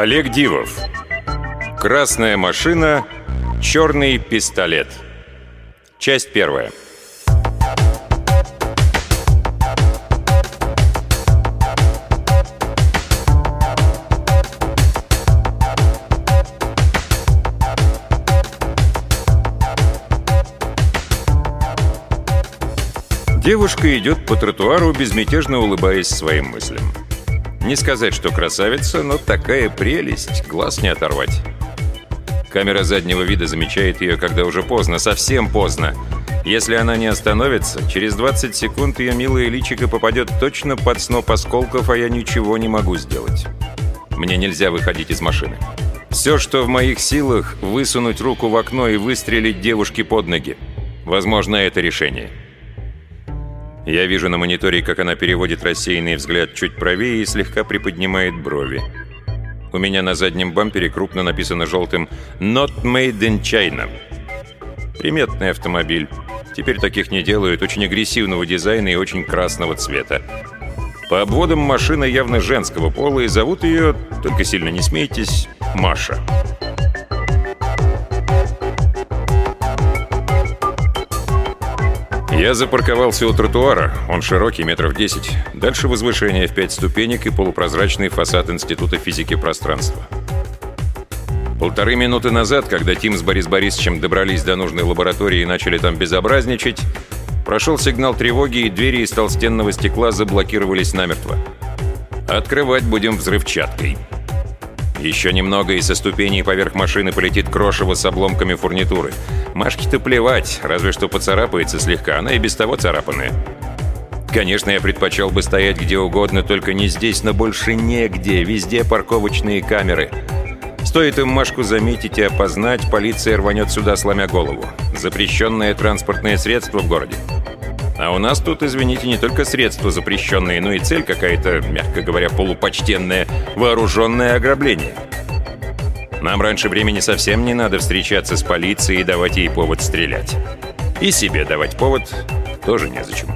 Олег Дивов. Красная машина, черный пистолет. Часть первая. Девушка идет по тротуару, безмятежно улыбаясь своим мыслям. Не сказать, что красавица, но такая прелесть, глаз не оторвать. Камера заднего вида замечает ее, когда уже поздно, совсем поздно. Если она не остановится, через 20 секунд ее милое личико попадет точно под сноп осколков, а я ничего не могу сделать. Мне нельзя выходить из машины. Все, что в моих силах, высунуть руку в окно и выстрелить девушке под ноги. Возможно, это решение. Я вижу на мониторе, как она переводит рассеянный взгляд чуть правее и слегка приподнимает брови. У меня на заднем бампере крупно написано желтым «Not made in China». Приметный автомобиль. Теперь таких не делают, очень агрессивного дизайна и очень красного цвета. По обводам машина явно женского пола, и зовут ее, только сильно не смейтесь, Маша. Я запарковался у тротуара, он широкий, метров 10. Дальше возвышение в 5 ступенек и полупрозрачный фасад Института физики пространства. Полторы минуты назад, когда Тим с Борис Борисовичем добрались до нужной лаборатории и начали там безобразничать, прошел сигнал тревоги, и двери из толстенного стекла заблокировались намертво. Открывать будем взрывчаткой. Еще немного, и со ступеней поверх машины полетит крошево с обломками фурнитуры. Машке-то плевать, разве что поцарапается слегка, она и без того царапанная. Конечно, я предпочел бы стоять где угодно, только не здесь, но больше негде. Везде парковочные камеры. Стоит им Машку заметить и опознать, полиция рванет сюда, сломя голову. Запрещенное транспортное средство в городе. А у нас тут, извините, не только средства запрещенные, но и цель какая-то, мягко говоря, полупочтенная, вооруженное ограбление. Нам раньше времени совсем не надо встречаться с полицией и давать ей повод стрелять. И себе давать повод тоже незачем.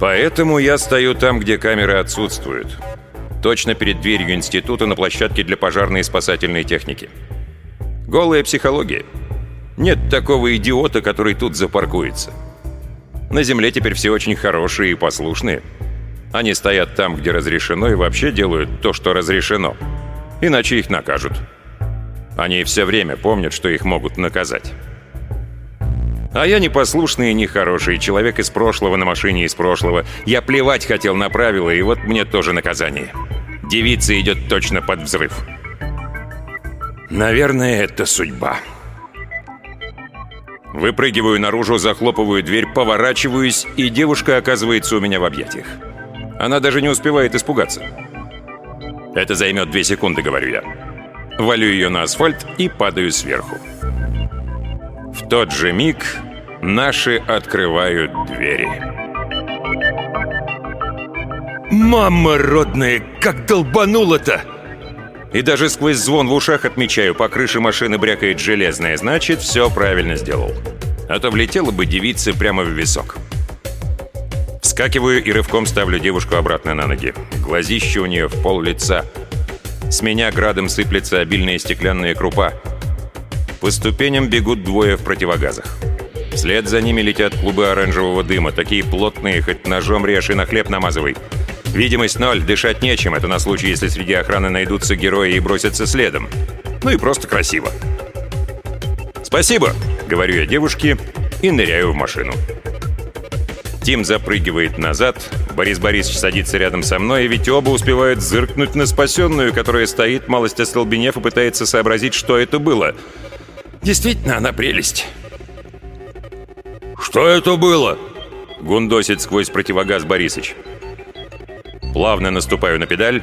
Поэтому я стою там, где камеры отсутствуют. Точно перед дверью института на площадке для пожарной и спасательной техники. Голая психология. Нет такого идиота, который тут запаркуется. На земле теперь все очень хорошие и послушные. Они стоят там, где разрешено, и вообще делают то, что разрешено. Иначе их накажут. Они все время помнят, что их могут наказать. А я непослушный и нехороший, человек из прошлого на машине из прошлого. Я плевать хотел на правила, и вот мне тоже наказание. Девица идет точно под взрыв. Наверное, это судьба. Выпрыгиваю наружу, захлопываю дверь, поворачиваюсь, и девушка оказывается у меня в объятиях. Она даже не успевает испугаться. Это займет две секунды, говорю я. Валю ее на асфальт и падаю сверху. В тот же миг наши открывают двери. «Мама родная, как долбануло-то!» И даже сквозь звон в ушах отмечаю, по крыше машины брякает железное, значит, все правильно сделал. А то влетела бы девица прямо в висок. Вскакиваю и рывком ставлю девушку обратно на ноги. Глазище у нее в пол лица. С меня градом сыплется обильная стеклянная крупа. По ступеням бегут двое в противогазах. Вслед за ними летят клубы оранжевого дыма, такие плотные, хоть ножом режь и на хлеб намазывай. Видимость ноль, дышать нечем. Это на случай, если среди охраны найдутся герои и бросятся следом. Ну и просто красиво. «Спасибо», — говорю я девушке и ныряю в машину. Тим запрыгивает назад, Борис Борисович садится рядом со мной, и ведь оба успевают зыркнуть на спасенную, которая стоит, малость остолбенев, и пытается сообразить, что это было. Действительно, она прелесть. «Что это было?» — гундосит сквозь противогаз Борисыч. Плавно наступаю на педаль.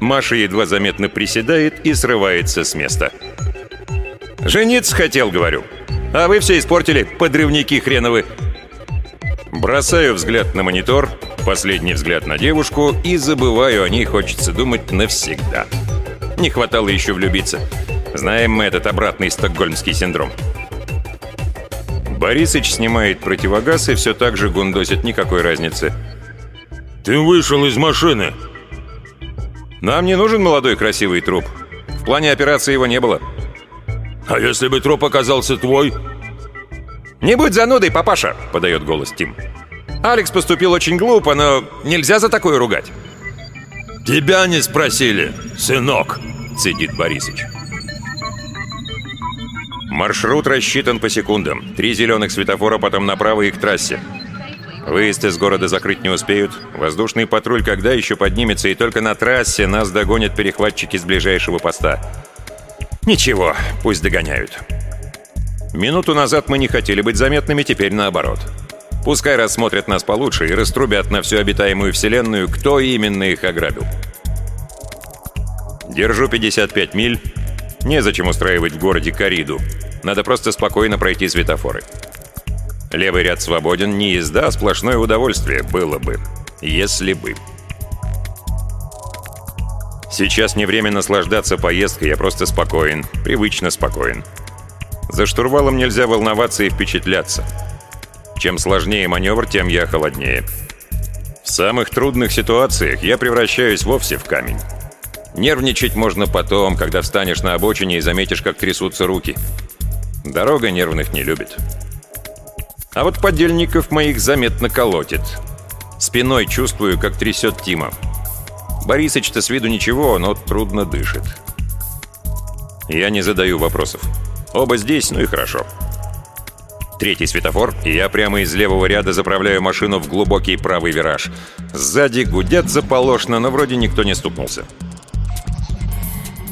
Маша едва заметно приседает и срывается с места. «Жениться хотел, говорю. А вы все испортили, подрывники хреновы». Бросаю взгляд на монитор, последний взгляд на девушку и забываю о ней, хочется думать, навсегда. Не хватало еще влюбиться. Знаем мы этот обратный стокгольмский синдром. Борисыч снимает противогаз и все так же гундосит, никакой разницы. «Ты вышел из машины!» Нам не нужен молодой красивый труп. В плане операции его не было. А если бы труп оказался твой? «Не будь занудой, папаша!» — подает голос Тим. «Алекс поступил очень глупо, но нельзя за такое ругать». «Тебя не спросили, сынок!» — цедит Борисыч. Маршрут рассчитан по секундам. Три зеленых светофора, потом направо и к трассе. Выезд из города закрыть не успеют. Воздушный патруль когда еще поднимется, и только на трассе нас догонят перехватчики с ближайшего поста. Ничего, пусть догоняют. Минуту назад мы не хотели быть заметными, теперь наоборот. Пускай рассмотрят нас получше и раструбят на всю обитаемую вселенную, кто именно их ограбил. Держу 55 миль. Незачем устраивать в городе кориду. Надо просто спокойно пройти светофоры. Левый ряд свободен, не езда, а сплошное удовольствие было бы. Если бы. Сейчас не время наслаждаться поездкой, я просто спокоен, привычно спокоен. За штурвалом нельзя волноваться и впечатляться. Чем сложнее маневр, тем я холоднее. В самых трудных ситуациях я превращаюсь вовсе в камень. Нервничать можно потом, когда встанешь на обочине и заметишь, как трясутся руки. Дорога нервных не любит. А вот подельников моих заметно колотит. Спиной чувствую, как трясет Тима. Борисыч-то с виду ничего, но трудно дышит. Я не задаю вопросов. Оба здесь, ну и хорошо. Третий светофор, и я прямо из левого ряда заправляю машину в глубокий правый вираж. Сзади гудят заполошно, но вроде никто не стукнулся.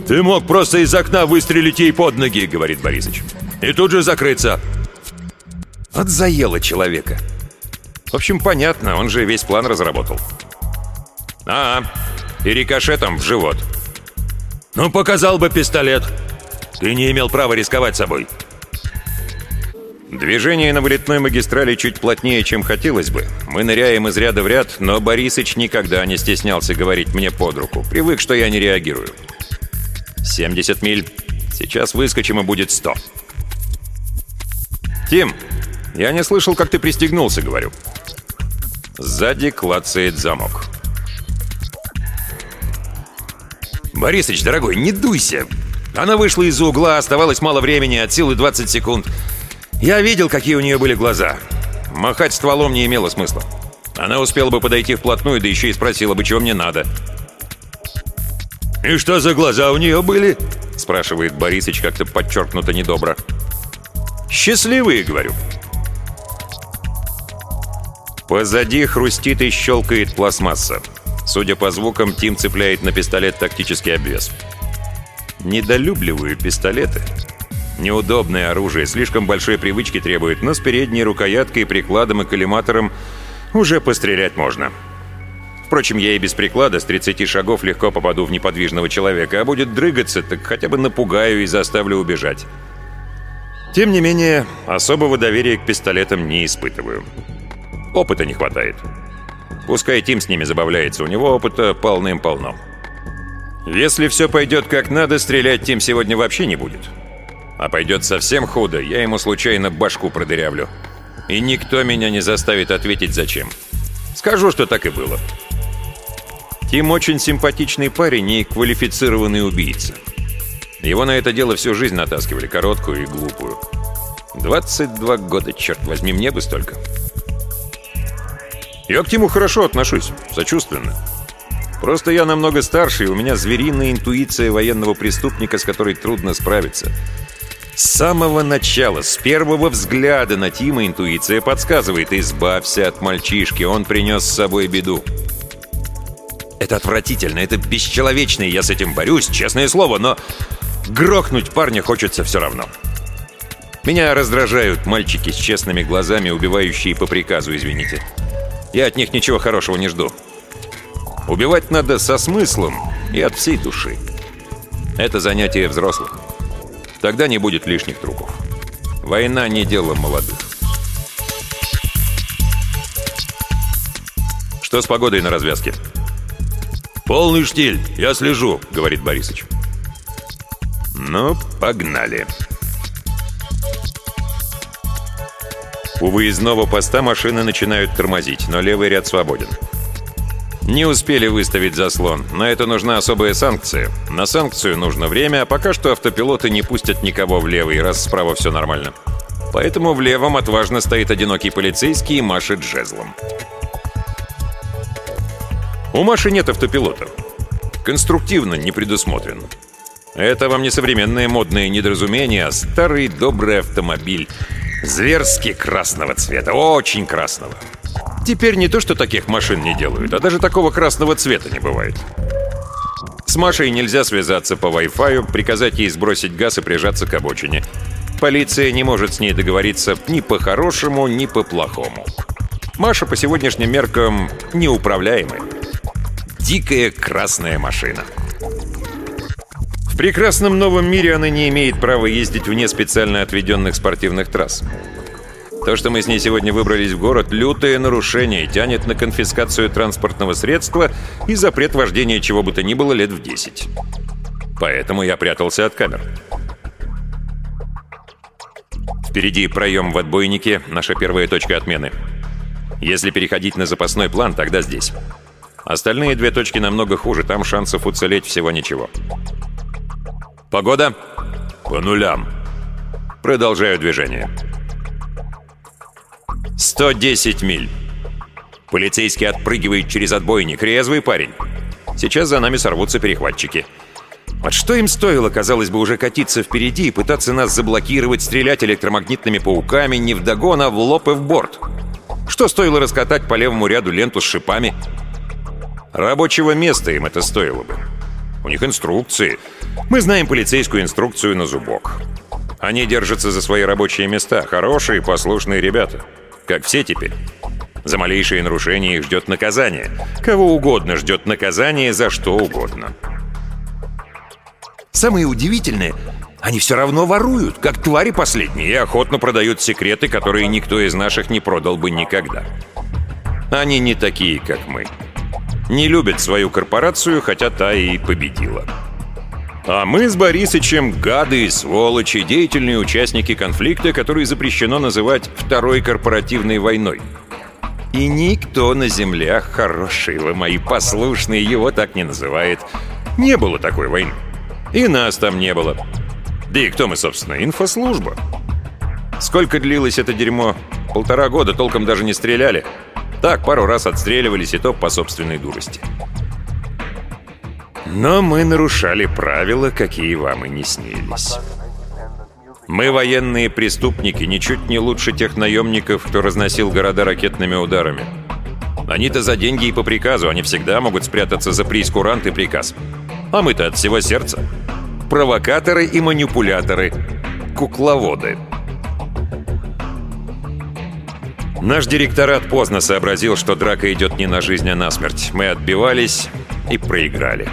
«Ты мог просто из окна выстрелить ей под ноги», — говорит Борисыч. «И тут же закрыться». Вот заело человека. В общем, понятно, он же весь план разработал. А, и рикошетом в живот. «Ну, показал бы пистолет», ты не имел права рисковать собой. Движение на вылетной магистрали чуть плотнее, чем хотелось бы. Мы ныряем из ряда в ряд, но Борисыч никогда не стеснялся говорить мне под руку. Привык, что я не реагирую. 70 миль. Сейчас выскочим и будет 100. «Тим, я не слышал, как ты пристегнулся», — говорю. Сзади клацает замок. «Борисыч, дорогой, не дуйся! Она вышла из-за угла, оставалось мало времени, от силы 20 секунд. Я видел, какие у нее были глаза. Махать стволом не имело смысла. Она успела бы подойти вплотную, да еще и спросила бы, чего мне надо. «И что за глаза у нее были?» спрашивает Борисыч как-то подчеркнуто недобро. «Счастливые, — говорю». Позади хрустит и щелкает пластмасса. Судя по звукам, Тим цепляет на пистолет тактический обвес. Недолюбливаю пистолеты. Неудобное оружие, слишком большой привычки требует, но с передней рукояткой, прикладом и коллиматором уже пострелять можно. Впрочем, я и без приклада с 30 шагов легко попаду в неподвижного человека, а будет дрыгаться, так хотя бы напугаю и заставлю убежать. Тем не менее, особого доверия к пистолетам не испытываю. Опыта не хватает. Пускай Тим с ними забавляется, у него опыта полным-полно. Если все пойдет как надо, стрелять Тим сегодня вообще не будет. А пойдет совсем худо, я ему случайно башку продырявлю. И никто меня не заставит ответить зачем. Скажу, что так и было. Тим очень симпатичный парень и квалифицированный убийца. Его на это дело всю жизнь натаскивали, короткую и глупую. 22 года, черт возьми, мне бы столько. Я к Тиму хорошо отношусь, сочувственно. Просто я намного старше, и у меня звериная интуиция военного преступника, с которой трудно справиться. С самого начала, с первого взгляда на Тима интуиция подсказывает «Избавься от мальчишки, он принес с собой беду». Это отвратительно, это бесчеловечно, и я с этим борюсь, честное слово, но грохнуть парня хочется все равно. Меня раздражают мальчики с честными глазами, убивающие по приказу, извините. Я от них ничего хорошего не жду. Убивать надо со смыслом и от всей души. Это занятие взрослых. Тогда не будет лишних трупов. Война не дело молодых. Что с погодой на развязке? «Полный штиль, я слежу», — говорит Борисыч. «Ну, погнали». У выездного поста машины начинают тормозить, но левый ряд свободен. Не успели выставить заслон. На это нужна особая санкция. На санкцию нужно время, а пока что автопилоты не пустят никого в левый, раз справа все нормально. Поэтому в левом отважно стоит одинокий полицейский и машет жезлом. У Маши нет автопилота. Конструктивно не предусмотрен. Это вам не современные модные недоразумения, а старый добрый автомобиль. Зверски красного цвета, очень красного. Теперь не то, что таких машин не делают, а даже такого красного цвета не бывает. С Машей нельзя связаться по Wi-Fi, приказать ей сбросить газ и прижаться к обочине. Полиция не может с ней договориться ни по-хорошему, ни по-плохому. Маша по сегодняшним меркам неуправляемая. Дикая красная машина. В прекрасном новом мире она не имеет права ездить вне специально отведенных спортивных трасс. То, что мы с ней сегодня выбрались в город, лютое нарушение, тянет на конфискацию транспортного средства и запрет вождения чего бы то ни было лет в 10. Поэтому я прятался от камер. Впереди проем в отбойнике, наша первая точка отмены. Если переходить на запасной план, тогда здесь. Остальные две точки намного хуже, там шансов уцелеть всего ничего. Погода? По нулям. Продолжаю движение. 110 миль. Полицейский отпрыгивает через отбойник. Резвый парень. Сейчас за нами сорвутся перехватчики. Вот что им стоило, казалось бы, уже катиться впереди и пытаться нас заблокировать, стрелять электромагнитными пауками не вдогон, а в лоб и в борт? Что стоило раскатать по левому ряду ленту с шипами? Рабочего места им это стоило бы. У них инструкции. Мы знаем полицейскую инструкцию на зубок. Они держатся за свои рабочие места. Хорошие, послушные ребята. Как все теперь. За малейшие нарушения их ждет наказание. Кого угодно ждет наказание за что угодно. Самое удивительное, они все равно воруют, как твари последние, и охотно продают секреты, которые никто из наших не продал бы никогда. Они не такие, как мы. Не любят свою корпорацию, хотя та и победила. А мы с Борисычем гады и сволочи, деятельные участники конфликта, который запрещено называть Второй корпоративной войной. И никто на землях, хорошие вы мои послушные, его так не называет. Не было такой войны. И нас там не было. Да и кто мы, собственно, инфослужба. Сколько длилось это дерьмо? Полтора года, толком даже не стреляли. Так, пару раз отстреливались, и то по собственной дурости. Но мы нарушали правила, какие вам и не снились. Мы военные преступники, ничуть не лучше тех наемников, кто разносил города ракетными ударами. Они-то за деньги и по приказу, они всегда могут спрятаться за прейскурант и приказ. А мы-то от всего сердца. Провокаторы и манипуляторы. Кукловоды. Наш директорат поздно сообразил, что драка идет не на жизнь, а на смерть. Мы отбивались и проиграли.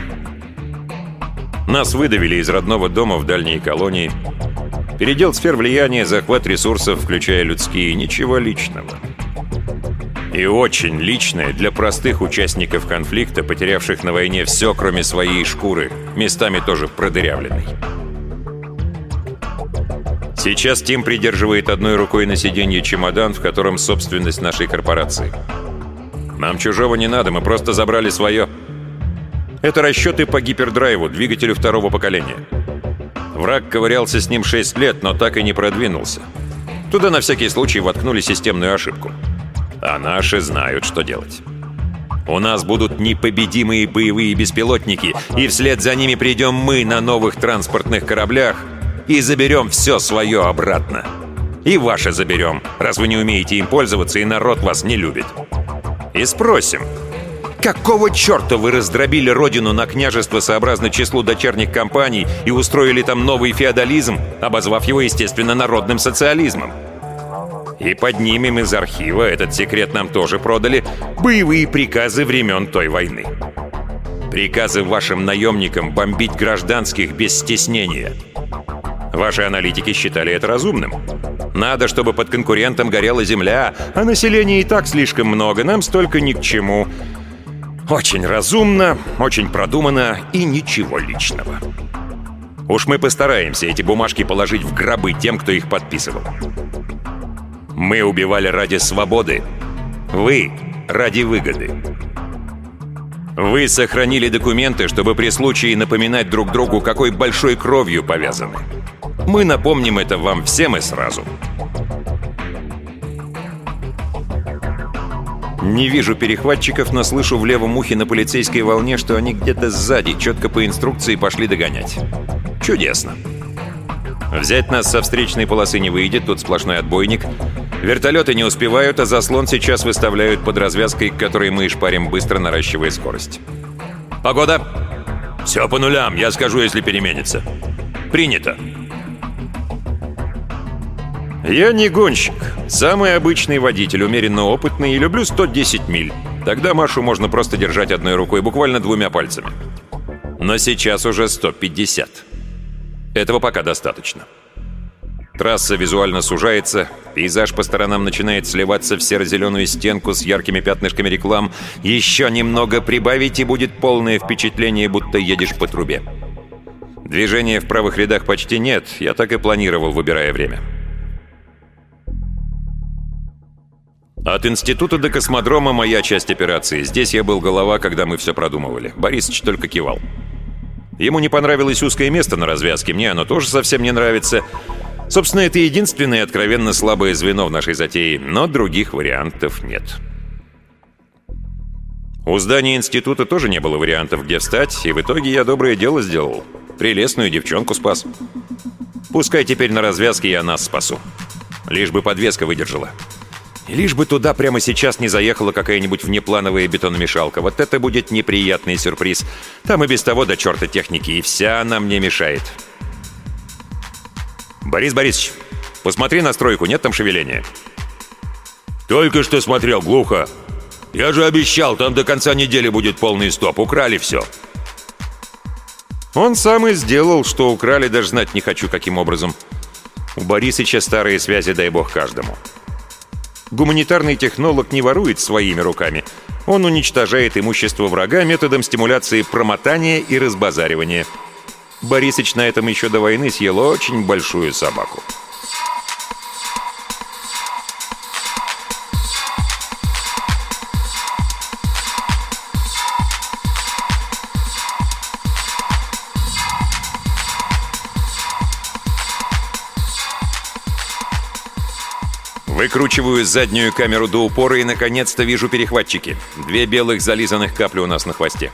Нас выдавили из родного дома в дальние колонии. Передел сфер влияния, захват ресурсов, включая людские, ничего личного. И очень личное для простых участников конфликта, потерявших на войне все, кроме своей шкуры, местами тоже продырявленной. Сейчас Тим придерживает одной рукой на сиденье чемодан, в котором собственность нашей корпорации. Нам чужого не надо, мы просто забрали свое. Это расчеты по гипердрайву, двигателю второго поколения. Враг ковырялся с ним 6 лет, но так и не продвинулся. Туда на всякий случай воткнули системную ошибку. А наши знают, что делать. У нас будут непобедимые боевые беспилотники, и вслед за ними придем мы на новых транспортных кораблях и заберем все свое обратно. И ваше заберем, раз вы не умеете им пользоваться, и народ вас не любит. И спросим, Какого черта вы раздробили родину на княжество сообразно числу дочерних компаний и устроили там новый феодализм, обозвав его, естественно, народным социализмом? И поднимем из архива, этот секрет нам тоже продали, боевые приказы времен той войны. Приказы вашим наемникам бомбить гражданских без стеснения. Ваши аналитики считали это разумным. Надо, чтобы под конкурентом горела земля, а населения и так слишком много, нам столько ни к чему. Очень разумно, очень продумано и ничего личного. Уж мы постараемся эти бумажки положить в гробы тем, кто их подписывал. Мы убивали ради свободы. Вы — ради выгоды. Вы сохранили документы, чтобы при случае напоминать друг другу, какой большой кровью повязаны. Мы напомним это вам всем и сразу. Не вижу перехватчиков, но слышу в левом ухе на полицейской волне, что они где-то сзади, четко по инструкции пошли догонять. Чудесно. Взять нас со встречной полосы не выйдет, тут сплошной отбойник. Вертолеты не успевают, а заслон сейчас выставляют под развязкой, к которой мы шпарим быстро, наращивая скорость. «Погода!» «Все по нулям, я скажу, если переменится». «Принято!» Я не гонщик. Самый обычный водитель, умеренно опытный и люблю 110 миль. Тогда Машу можно просто держать одной рукой, буквально двумя пальцами. Но сейчас уже 150. Этого пока достаточно. Трасса визуально сужается, пейзаж по сторонам начинает сливаться в серо-зеленую стенку с яркими пятнышками реклам. Еще немного прибавить, и будет полное впечатление, будто едешь по трубе. Движения в правых рядах почти нет, я так и планировал, выбирая время. От института до космодрома моя часть операции. Здесь я был голова, когда мы все продумывали. Борисыч только кивал. Ему не понравилось узкое место на развязке, мне оно тоже совсем не нравится. Собственно, это единственное откровенно слабое звено в нашей затее, но других вариантов нет. У здания института тоже не было вариантов, где встать, и в итоге я доброе дело сделал. Прелестную девчонку спас. Пускай теперь на развязке я нас спасу. Лишь бы подвеска выдержала. Лишь бы туда прямо сейчас не заехала какая-нибудь внеплановая бетономешалка. Вот это будет неприятный сюрприз. Там и без того до черта техники, и вся она мне мешает. Борис Борисович, посмотри на стройку, нет там шевеления? Только что смотрел, глухо. Я же обещал, там до конца недели будет полный стоп. Украли все. Он сам и сделал, что украли, даже знать не хочу, каким образом. У Борисыча старые связи, дай бог, каждому. Гуманитарный технолог не ворует своими руками. Он уничтожает имущество врага методом стимуляции промотания и разбазаривания. Борисыч на этом еще до войны съел очень большую собаку. Выкручиваю заднюю камеру до упора и, наконец-то, вижу перехватчики. Две белых зализанных капли у нас на хвосте.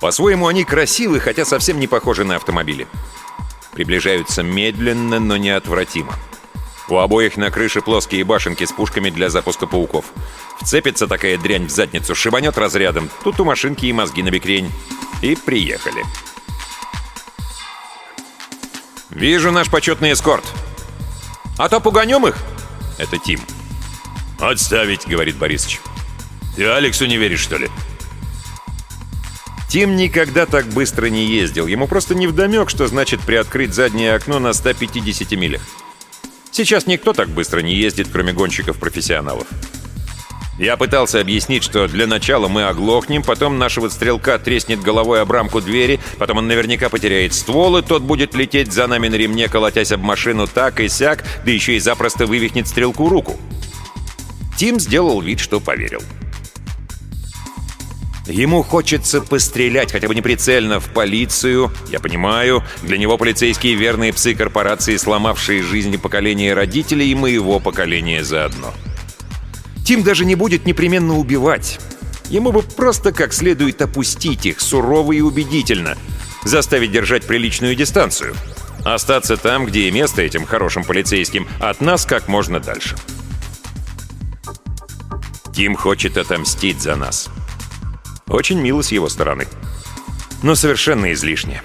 По-своему они красивы, хотя совсем не похожи на автомобили. Приближаются медленно, но неотвратимо. У обоих на крыше плоские башенки с пушками для запуска пауков. Вцепится такая дрянь в задницу, шибанет разрядом. Тут у машинки и мозги на бекрень. И приехали. «Вижу наш почетный эскорт. А то пуганем их?» Это Тим. «Отставить», — говорит Борисыч. «Ты Алексу не веришь, что ли?» Тим никогда так быстро не ездил. Ему просто невдомек, что значит приоткрыть заднее окно на 150 милях. Сейчас никто так быстро не ездит, кроме гонщиков-профессионалов. Я пытался объяснить, что для начала мы оглохнем, потом нашего стрелка треснет головой об рамку двери, потом он наверняка потеряет ствол, и тот будет лететь за нами на ремне, колотясь об машину так и сяк, да еще и запросто вывихнет стрелку руку. Тим сделал вид, что поверил. Ему хочется пострелять, хотя бы неприцельно, в полицию. Я понимаю, для него полицейские верные псы корпорации, сломавшие жизни поколения родителей и моего поколения заодно. Тим даже не будет непременно убивать. Ему бы просто как следует опустить их, сурово и убедительно. Заставить держать приличную дистанцию. Остаться там, где и место этим хорошим полицейским, от нас как можно дальше. Тим хочет отомстить за нас. Очень мило с его стороны. Но совершенно излишне.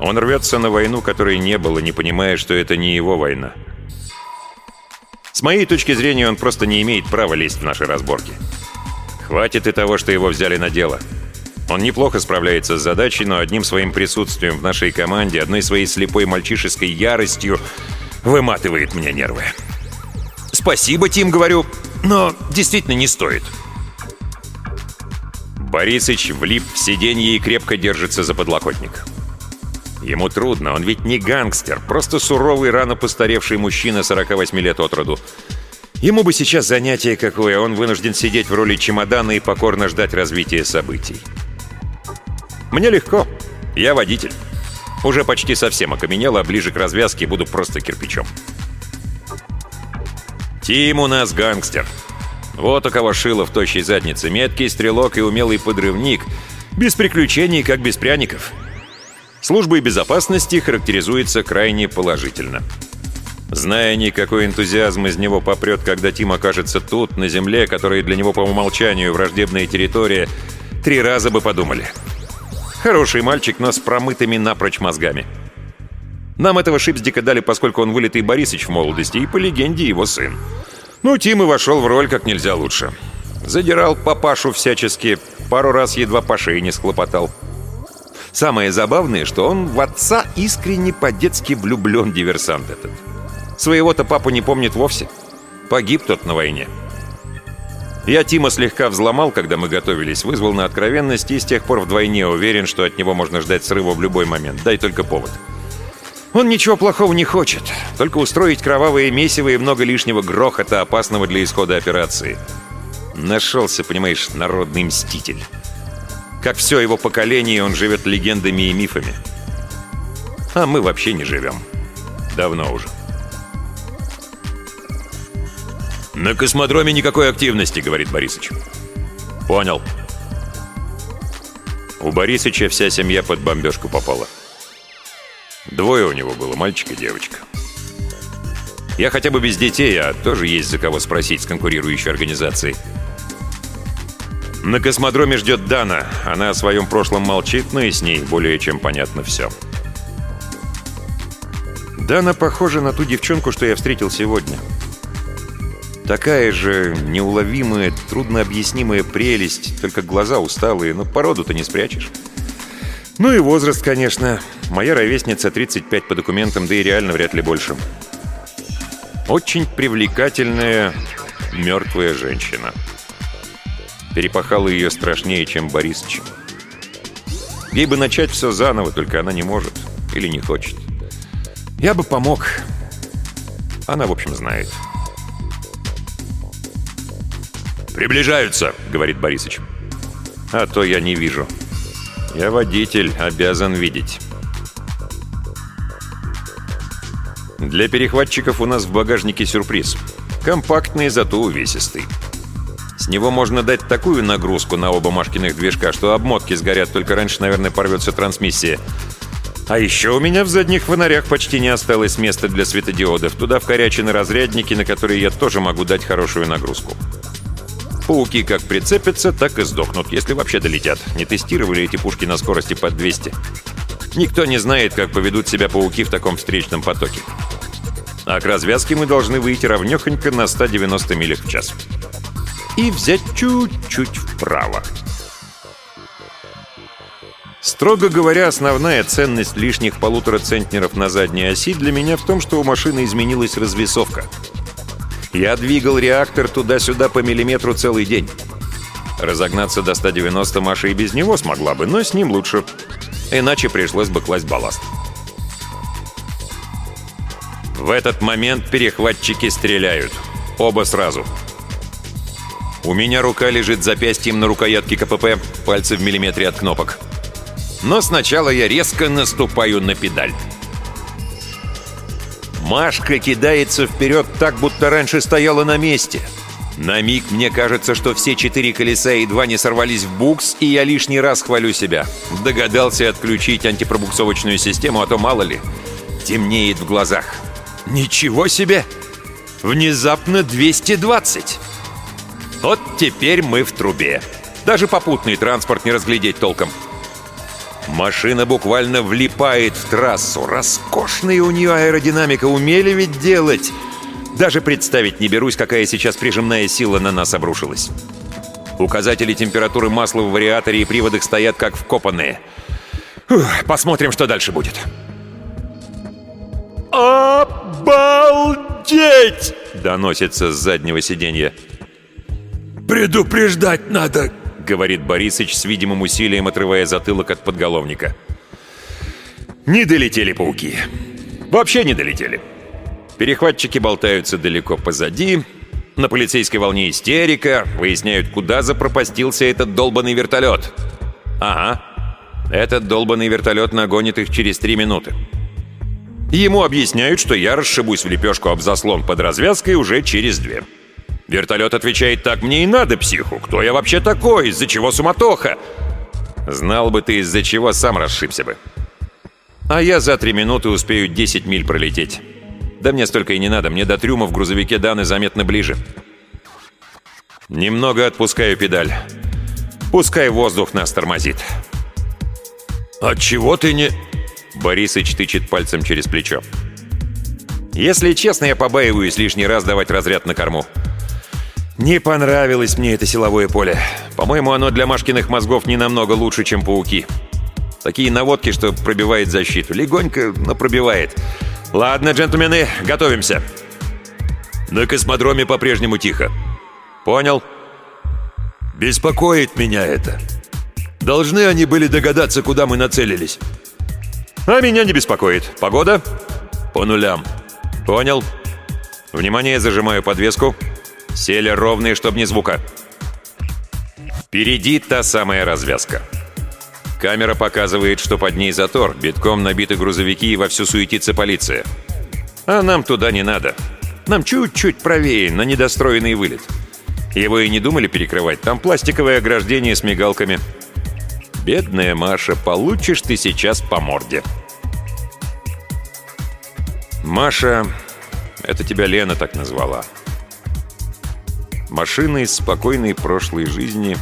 Он рвется на войну, которой не было, не понимая, что это не его война. С моей точки зрения, он просто не имеет права лезть в наши разборки. Хватит и того, что его взяли на дело. Он неплохо справляется с задачей, но одним своим присутствием в нашей команде, одной своей слепой мальчишеской яростью выматывает мне нервы. «Спасибо, Тим, говорю, но действительно не стоит». Борисыч влип в сиденье и крепко держится за подлокотник. Ему трудно, он ведь не гангстер, просто суровый, рано постаревший мужчина 48 лет от роду. Ему бы сейчас занятие какое, он вынужден сидеть в роли чемодана и покорно ждать развития событий. Мне легко. Я водитель. Уже почти совсем окаменел, а ближе к развязке буду просто кирпичом. Тим у нас гангстер. Вот у кого шило в тощей заднице. Меткий стрелок и умелый подрывник. Без приключений, как без пряников. Службой безопасности характеризуется крайне положительно. Зная они, какой энтузиазм из него попрет, когда Тим окажется тут, на земле, которая для него по умолчанию враждебная территория, три раза бы подумали. Хороший мальчик, но с промытыми напрочь мозгами. Нам этого Шипсдика дали, поскольку он вылитый Борисыч в молодости, и по легенде его сын. Ну, Тим и вошел в роль как нельзя лучше. Задирал папашу всячески, пару раз едва по шее не схлопотал. Самое забавное, что он в отца искренне по-детски влюблен диверсант этот. Своего-то папу не помнит вовсе. Погиб тот на войне. Я Тима слегка взломал, когда мы готовились, вызвал на откровенность и с тех пор вдвойне уверен, что от него можно ждать срыва в любой момент. Дай только повод. Он ничего плохого не хочет, только устроить кровавые месиво и много лишнего грохота, опасного для исхода операции. Нашелся, понимаешь, народный мститель. Как все его поколение, он живет легендами и мифами. А мы вообще не живем. Давно уже. «На космодроме никакой активности», — говорит Борисыч. «Понял». У Борисыча вся семья под бомбежку попала. Двое у него было, мальчик и девочка. Я хотя бы без детей, а тоже есть за кого спросить с конкурирующей организацией. На космодроме ждет Дана. Она о своем прошлом молчит, но и с ней более чем понятно все. Дана похожа на ту девчонку, что я встретил сегодня. Такая же неуловимая, труднообъяснимая прелесть, только глаза усталые, но породу-то не спрячешь. Ну и возраст, конечно. Моя ровесница 35 по документам, да и реально вряд ли больше. Очень привлекательная, мертвая женщина. Перепахала ее страшнее, чем Борисыч. Ей бы начать все заново, только она не может или не хочет. Я бы помог. Она, в общем, знает. «Приближаются», — говорит Борисыч. «А то я не вижу. Я водитель, обязан видеть». Для перехватчиков у нас в багажнике сюрприз. Компактный, зато увесистый. Него можно дать такую нагрузку на оба Машкиных движка, что обмотки сгорят, только раньше, наверное, порвется трансмиссия. А еще у меня в задних фонарях почти не осталось места для светодиодов. Туда вкорячены разрядники, на которые я тоже могу дать хорошую нагрузку. Пауки как прицепятся, так и сдохнут, если вообще долетят. Не тестировали эти пушки на скорости под 200. Никто не знает, как поведут себя пауки в таком встречном потоке. А к развязке мы должны выйти ровнёхонько на 190 милях в час. И взять чуть-чуть вправо. Строго говоря, основная ценность лишних полутора центнеров на задней оси для меня в том, что у машины изменилась развесовка — я двигал реактор туда-сюда по миллиметру целый день. Разогнаться до 190 Маша и без него смогла бы, но с ним лучше. Иначе пришлось бы класть балласт. В этот момент перехватчики стреляют. Оба сразу. У меня рука лежит запястьем на рукоятке КПП, пальцы в миллиметре от кнопок. Но сначала я резко наступаю на педаль. Машка кидается вперед так, будто раньше стояла на месте. На миг мне кажется, что все четыре колеса едва не сорвались в букс, и я лишний раз хвалю себя. Догадался отключить антипробуксовочную систему, а то мало ли. Темнеет в глазах. Ничего себе! Внезапно 220! Вот теперь мы в трубе. Даже попутный транспорт не разглядеть толком. Машина буквально влипает в трассу. Роскошная у нее аэродинамика. Умели ведь делать. Даже представить не берусь, какая сейчас прижимная сила на нас обрушилась. Указатели температуры масла в вариаторе и приводах стоят как вкопанные. Фух, посмотрим, что дальше будет. «Обалдеть!» — доносится с заднего сиденья. «Предупреждать надо!» говорит Борисыч с видимым усилием, отрывая затылок от подголовника. Не долетели пауки. Вообще не долетели. Перехватчики болтаются далеко позади. На полицейской волне истерика, выясняют, куда запропастился этот долбанный вертолет. Ага, этот долбанный вертолет нагонит их через три минуты. Ему объясняют, что я расшибусь в лепешку об заслон под развязкой уже через две. Вертолет отвечает, так мне и надо, психу. Кто я вообще такой? Из-за чего суматоха? Знал бы ты, из-за чего сам расшибся бы. А я за три минуты успею 10 миль пролететь. Да мне столько и не надо, мне до трюма в грузовике Даны заметно ближе. Немного отпускаю педаль. Пускай воздух нас тормозит. «От чего ты не...» Борисыч тычет пальцем через плечо. «Если честно, я побаиваюсь лишний раз давать разряд на корму. Не понравилось мне это силовое поле. По-моему, оно для Машкиных мозгов не намного лучше, чем пауки. Такие наводки, что пробивает защиту. Легонько, но пробивает. Ладно, джентльмены, готовимся. На космодроме по-прежнему тихо. Понял. Беспокоит меня это. Должны они были догадаться, куда мы нацелились. А меня не беспокоит. Погода? По нулям. Понял. Внимание, зажимаю подвеску. Сели ровные, чтобы не звука. Впереди та самая развязка. Камера показывает, что под ней затор, битком набиты грузовики и вовсю суетится полиция. А нам туда не надо. Нам чуть-чуть правее, на недостроенный вылет. Его и не думали перекрывать, там пластиковое ограждение с мигалками. Бедная Маша, получишь ты сейчас по морде. Маша, это тебя Лена так назвала. Машина из спокойной прошлой жизни,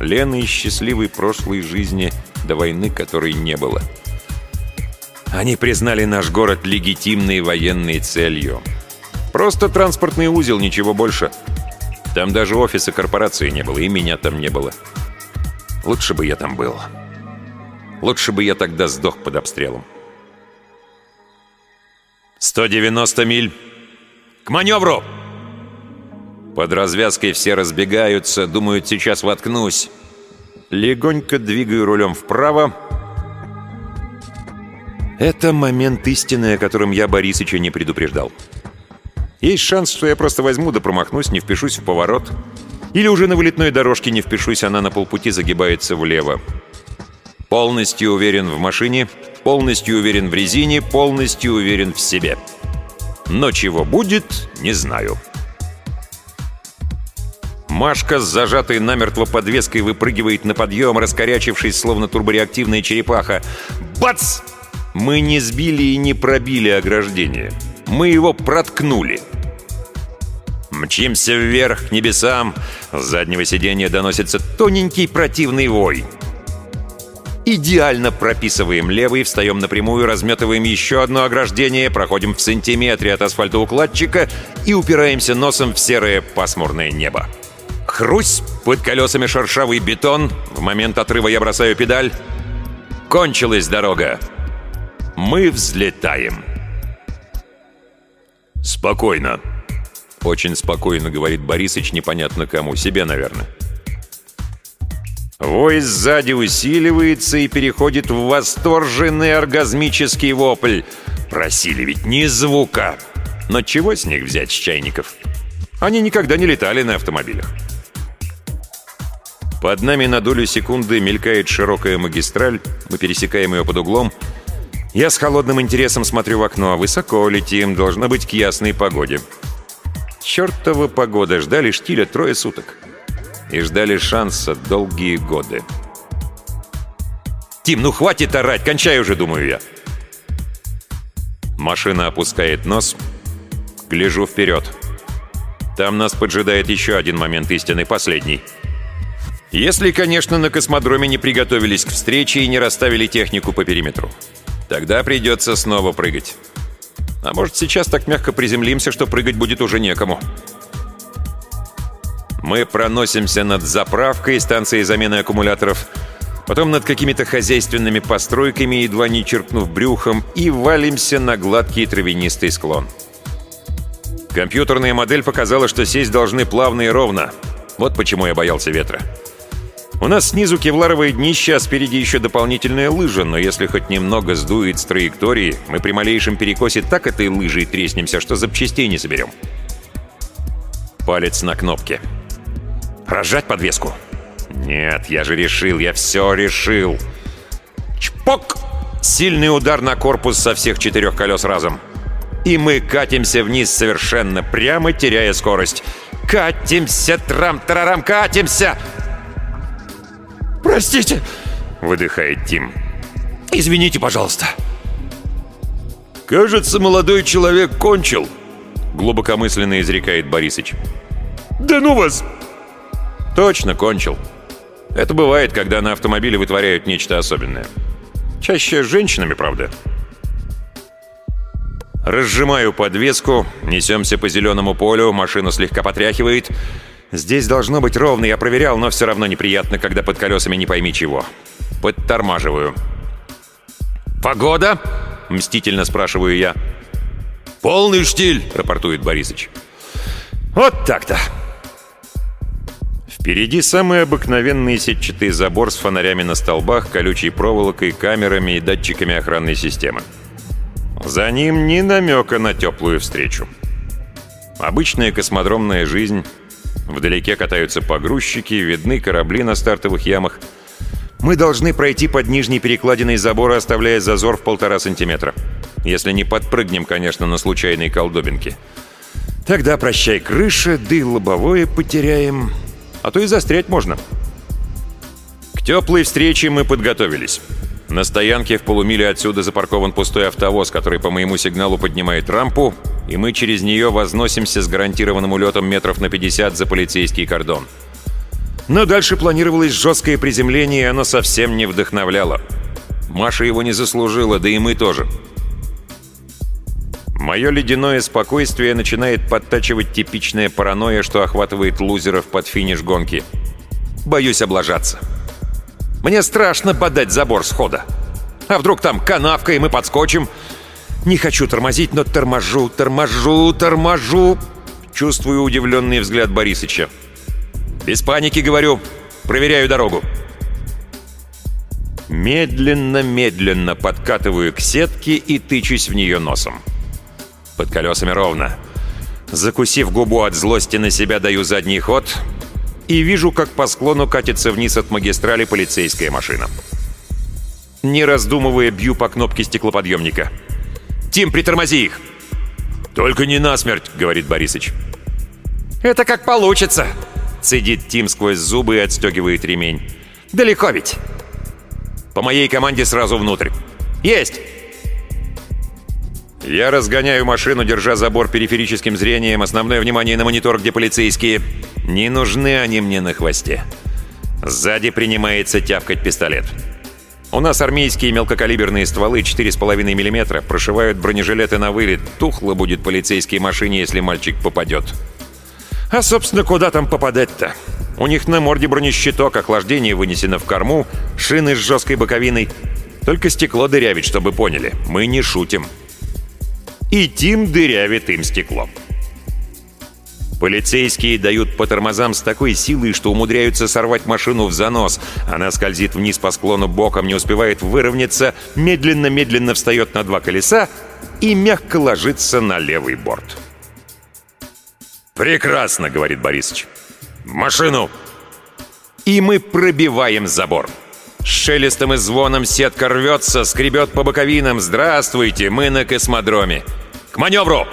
Лена из счастливой прошлой жизни — до войны которой не было. Они признали наш город легитимной военной целью. Просто транспортный узел, ничего больше. Там даже офиса корпорации не было, и меня там не было. Лучше бы я там был. Лучше бы я тогда сдох под обстрелом. 190 миль. К маневру! Под развязкой все разбегаются, думают, сейчас воткнусь. Легонько двигаю рулем вправо. Это момент истины, о котором я Борисыча не предупреждал. Есть шанс, что я просто возьму да промахнусь, не впишусь в поворот. Или уже на вылетной дорожке не впишусь, она на полпути загибается влево. Полностью уверен в машине, полностью уверен в резине, полностью уверен в себе. Но чего будет, не знаю. Машка с зажатой намертво подвеской выпрыгивает на подъем, раскорячившись, словно турбореактивная черепаха. Бац! Мы не сбили и не пробили ограждение. Мы его проткнули. Мчимся вверх, к небесам. С заднего сиденья доносится тоненький противный вой. Идеально прописываем левый, встаем напрямую, разметываем еще одно ограждение, проходим в сантиметре от асфальтоукладчика и упираемся носом в серое пасмурное небо. Хрусь, под колесами шершавый бетон. В момент отрыва я бросаю педаль. Кончилась дорога. Мы взлетаем. «Спокойно», — очень спокойно говорит Борисыч, непонятно кому, себе, наверное. Вой сзади усиливается и переходит в восторженный оргазмический вопль. Просили ведь ни звука. Но чего с них взять, с чайников? Они никогда не летали на автомобилях. Под нами на долю секунды мелькает широкая магистраль, мы пересекаем ее под углом. Я с холодным интересом смотрю в окно, высоко летим, должно быть к ясной погоде. Чертова погода, ждали штиля трое суток. И ждали шанса долгие годы. «Тим, ну хватит орать, кончай уже, думаю я!» Машина опускает нос. Гляжу вперед. Там нас поджидает еще один момент истины, последний — если, конечно, на космодроме не приготовились к встрече и не расставили технику по периметру. Тогда придется снова прыгать. А может, сейчас так мягко приземлимся, что прыгать будет уже некому. Мы проносимся над заправкой, станцией замены аккумуляторов, потом над какими-то хозяйственными постройками, едва не черкнув брюхом, и валимся на гладкий травянистый склон. Компьютерная модель показала, что сесть должны плавно и ровно. Вот почему я боялся ветра. У нас снизу кевларовое днище, а спереди еще дополнительная лыжа, но если хоть немного сдует с траектории, мы при малейшем перекосе так этой лыжей треснемся, что запчастей не соберем. Палец на кнопке. «Разжать подвеску?» «Нет, я же решил, я все решил!» Чпок! Сильный удар на корпус со всех четырех колес разом. И мы катимся вниз совершенно прямо, теряя скорость. «Катимся, трам-тарарам, катимся!» «Простите!» — выдыхает Тим. «Извините, пожалуйста!» «Кажется, молодой человек кончил», — глубокомысленно изрекает Борисыч. «Да ну вас!» «Точно кончил. Это бывает, когда на автомобиле вытворяют нечто особенное. Чаще с женщинами, правда». Разжимаю подвеску, несемся по зеленому полю, машину слегка потряхивает. Здесь должно быть ровно, я проверял, но все равно неприятно, когда под колесами не пойми чего. Подтормаживаю. «Погода?» — мстительно спрашиваю я. «Полный штиль!» — рапортует Борисыч. «Вот так-то!» Впереди самый обыкновенный сетчатый забор с фонарями на столбах, колючей проволокой, камерами и датчиками охранной системы. За ним ни намека на теплую встречу. Обычная космодромная жизнь. Вдалеке катаются погрузчики, видны корабли на стартовых ямах — мы должны пройти под нижней перекладиной забора, оставляя зазор в полтора сантиметра. Если не подпрыгнем, конечно, на случайной колдобинке. Тогда прощай крыша, да и лобовое потеряем. А то и застрять можно. К теплой встрече мы подготовились. На стоянке в полумиле отсюда запаркован пустой автовоз, который по моему сигналу поднимает рампу, и мы через нее возносимся с гарантированным улетом метров на 50 за полицейский кордон. Но дальше планировалось жесткое приземление, и оно совсем не вдохновляло. Маша его не заслужила, да и мы тоже. Мое ледяное спокойствие начинает подтачивать типичная паранойя, что охватывает лузеров под финиш гонки. Боюсь облажаться. Мне страшно подать забор схода. А вдруг там канавка, и мы подскочим? Не хочу тормозить, но торможу, торможу, торможу. Чувствую удивленный взгляд Борисыча. «Без паники, говорю. Проверяю дорогу». Медленно-медленно подкатываю к сетке и тычусь в нее носом. Под колесами ровно. Закусив губу от злости на себя, даю задний ход и вижу, как по склону катится вниз от магистрали полицейская машина. Не раздумывая, бью по кнопке стеклоподъемника. «Тим, притормози их!» «Только не насмерть», — говорит Борисыч. «Это как получится», Цедит Тим сквозь зубы и отстегивает ремень. «Далеко ведь?» «По моей команде сразу внутрь». «Есть!» Я разгоняю машину, держа забор периферическим зрением, основное внимание на монитор, где полицейские. Не нужны они мне на хвосте. Сзади принимается тявкать пистолет. У нас армейские мелкокалиберные стволы 4,5 мм прошивают бронежилеты на вылет. Тухло будет полицейской машине, если мальчик попадет. А, собственно, куда там попадать-то? У них на морде бронещиток, охлаждение вынесено в корму, шины с жесткой боковиной. Только стекло дырявит, чтобы поняли. Мы не шутим. И Тим дырявит им стекло. Полицейские дают по тормозам с такой силой, что умудряются сорвать машину в занос. Она скользит вниз по склону боком, не успевает выровняться, медленно-медленно встает на два колеса и мягко ложится на левый борт. «Прекрасно», — говорит Борисыч. «В машину!» И мы пробиваем забор. Шелестом и звоном сетка рвется, скребет по боковинам. «Здравствуйте, мы на космодроме!» «К маневру!»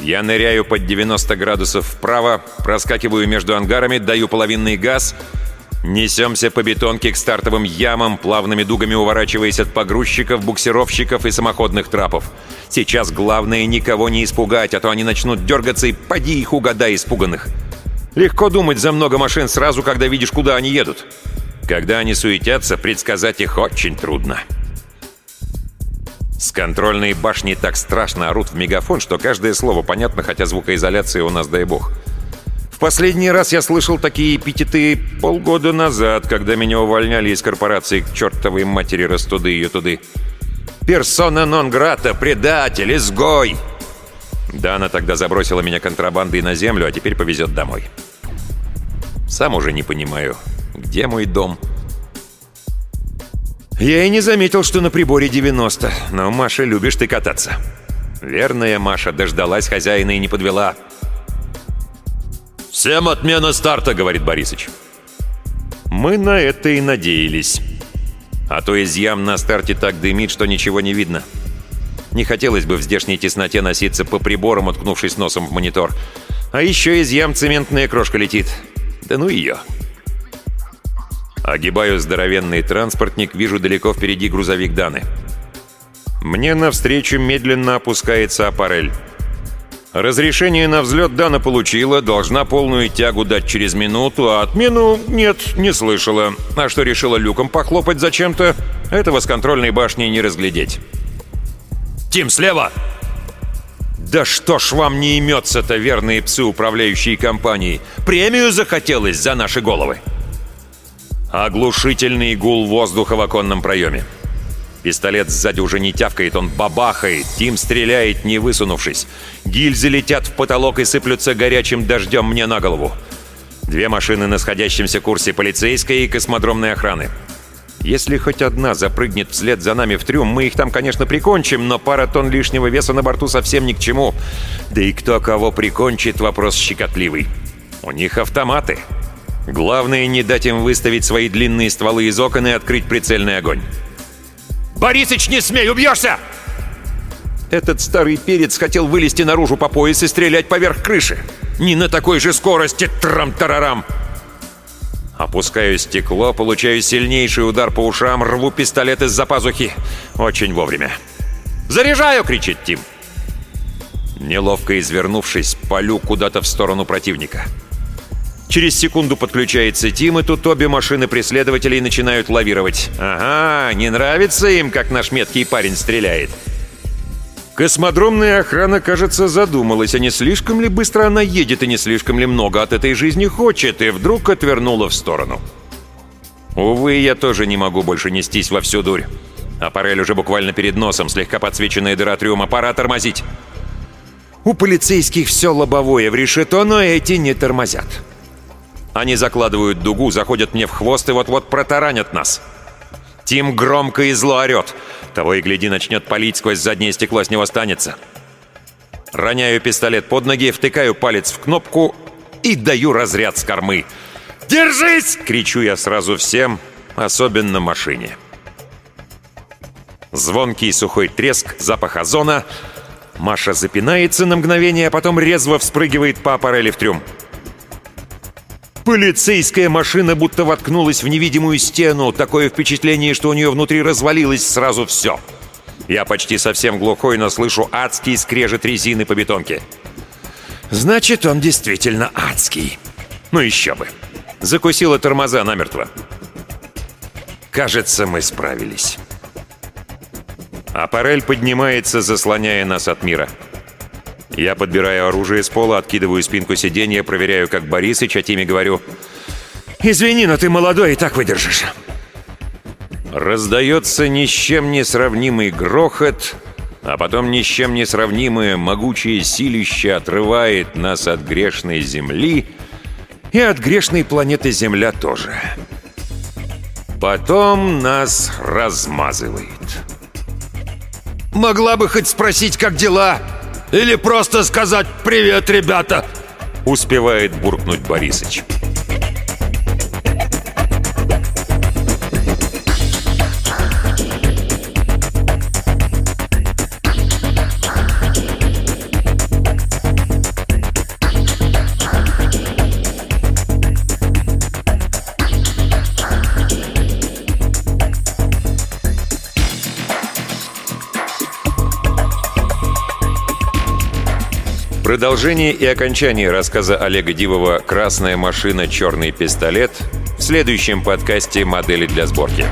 Я ныряю под 90 градусов вправо, проскакиваю между ангарами, даю половинный газ — Несемся по бетонке к стартовым ямам, плавными дугами уворачиваясь от погрузчиков, буксировщиков и самоходных трапов. Сейчас главное никого не испугать, а то они начнут дергаться и поди их угадай испуганных. Легко думать за много машин сразу, когда видишь, куда они едут. Когда они суетятся, предсказать их очень трудно. С контрольной башни так страшно орут в мегафон, что каждое слово понятно, хотя звукоизоляция у нас, дай бог. В последний раз я слышал такие эпитеты полгода назад, когда меня увольняли из корпорации к чертовой матери растуды ее туды. «Персона нон-грата, предатель, изгой!» Да, она тогда забросила меня контрабандой на землю, а теперь повезет домой. Сам уже не понимаю, где мой дом. Я и не заметил, что на приборе 90, но, Маша, любишь ты кататься. Верная Маша дождалась хозяина и не подвела. «Всем отмена старта», — говорит Борисыч. Мы на это и надеялись. А то из ям на старте так дымит, что ничего не видно. Не хотелось бы в здешней тесноте носиться по приборам, уткнувшись носом в монитор. А еще из ям цементная крошка летит. Да ну ее. Огибаю здоровенный транспортник, вижу далеко впереди грузовик Даны. Мне навстречу медленно опускается аппарель. Разрешение на взлет Дана получила, должна полную тягу дать через минуту, а отмену нет, не слышала. А что решила люком похлопать зачем-то, этого с контрольной башней не разглядеть. «Тим, слева!» «Да что ж вам не имется-то, верные псы, управляющие компанией? Премию захотелось за наши головы!» Оглушительный гул воздуха в оконном проеме. Пистолет сзади уже не тявкает, он бабахает. Тим стреляет, не высунувшись. Гильзы летят в потолок и сыплются горячим дождем мне на голову. Две машины на сходящемся курсе полицейской и космодромной охраны. Если хоть одна запрыгнет вслед за нами в трюм, мы их там, конечно, прикончим, но пара тонн лишнего веса на борту совсем ни к чему. Да и кто кого прикончит, вопрос щекотливый. У них автоматы. Главное, не дать им выставить свои длинные стволы из окон и открыть прицельный огонь. «Борисыч, не смей, убьешься!» Этот старый перец хотел вылезти наружу по пояс и стрелять поверх крыши. Не на такой же скорости, трам-тарарам! Опускаю стекло, получаю сильнейший удар по ушам, рву пистолет из-за пазухи. Очень вовремя. «Заряжаю!» — кричит Тим. Неловко извернувшись, полю куда-то в сторону противника. Через секунду подключается Тим, и тут обе машины преследователей начинают лавировать. Ага, не нравится им, как наш меткий парень стреляет. Космодромная охрана, кажется, задумалась, а не слишком ли быстро она едет и не слишком ли много от этой жизни хочет, и вдруг отвернула в сторону. Увы, я тоже не могу больше нестись во всю дурь. Аппарель уже буквально перед носом, слегка подсвеченная дыра трюма, пора тормозить. У полицейских все лобовое в решето, но эти не тормозят. Они закладывают дугу, заходят мне в хвост и вот-вот протаранят нас. Тим громко и зло орет. Того и гляди, начнет палить, сквозь заднее стекло с него станется. Роняю пистолет под ноги, втыкаю палец в кнопку и даю разряд с кормы. «Держись!» — кричу я сразу всем, особенно машине. Звонкий сухой треск, запах озона. Маша запинается на мгновение, а потом резво вспрыгивает по аппарели в трюм. Полицейская машина будто воткнулась в невидимую стену. Такое впечатление, что у нее внутри развалилось сразу все. Я почти совсем глухой, но слышу адский скрежет резины по бетонке. Значит, он действительно адский. Ну еще бы. Закусила тормоза намертво. Кажется, мы справились. Аппарель поднимается, заслоняя нас от мира. Я подбираю оружие с пола, откидываю спинку сиденья, проверяю, как Борисыч, а Тиме говорю «Извини, но ты молодой и так выдержишь». Раздается ни с чем не сравнимый грохот, а потом ни с чем не сравнимое могучее силище отрывает нас от грешной земли и от грешной планеты Земля тоже. Потом нас размазывает. «Могла бы хоть спросить, как дела?» Или просто сказать «Привет, ребята!» Успевает буркнуть Борисыч. Продолжение и окончание рассказа Олега Дивова «Красная машина, черный пистолет» в следующем подкасте «Модели для сборки».